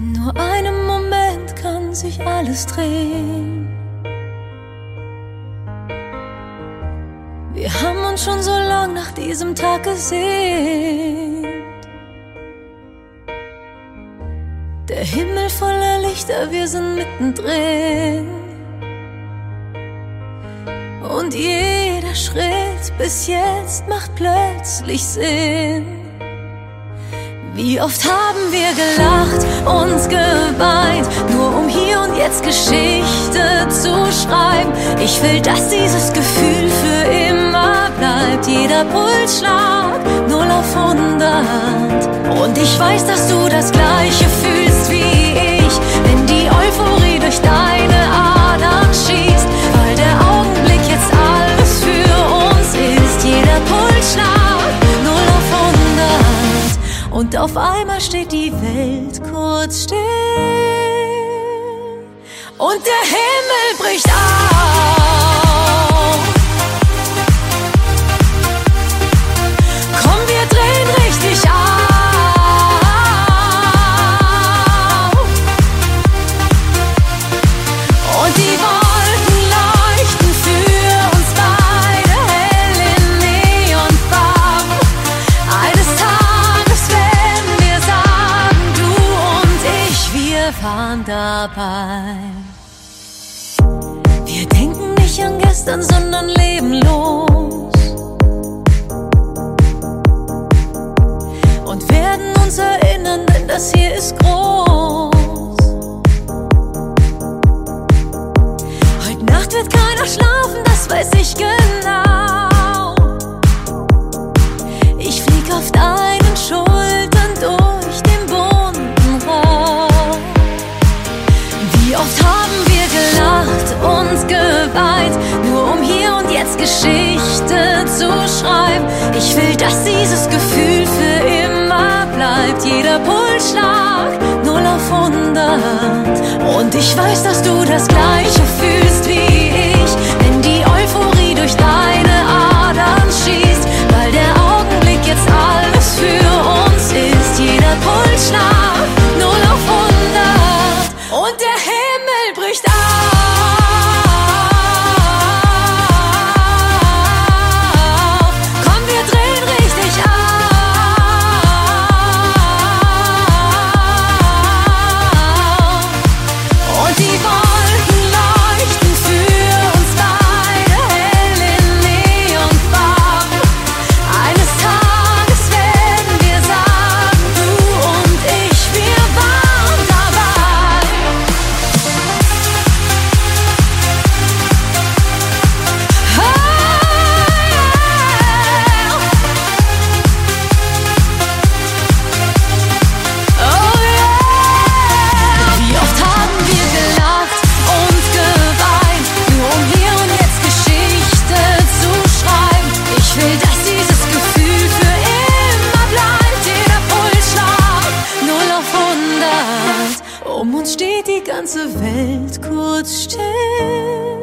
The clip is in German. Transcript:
In nur einem Moment kann sich alles drehen. Wir haben uns schon so lang nach diesem Tag gesehnt. Der Himmel voller Lichter, wir sind mittendrin. Und jeder Schritt bis jetzt macht plötzlich Sinn. Wie oft haben wir gelacht, uns geweint, nur um hier und jetzt Geschichte zu schreiben. Ich will, dass dieses Gefühl für immer bleibt. Jeder Pulsschlag, null auf hundert. Und ich weiß, dass du das Gleiche fühlst wie ich, wenn die Euphorie Und auf einmal steht die Welt kurz still. Und der Himmel bricht auf. Waren dabei. Wir denken nicht an gestern, sondern leben los. Und werden uns erinnern, denn das hier ist groß. Heute Nacht wird keiner schlafen, das weiß ich genau. Geschichte zu schreiben. Ich will, dass dieses Gefühl für immer bleibt. Jeder Pulsschlag, null auf hundert. Und ich weiß, dass du das Gleiche fühlst ganze Welt kurz still.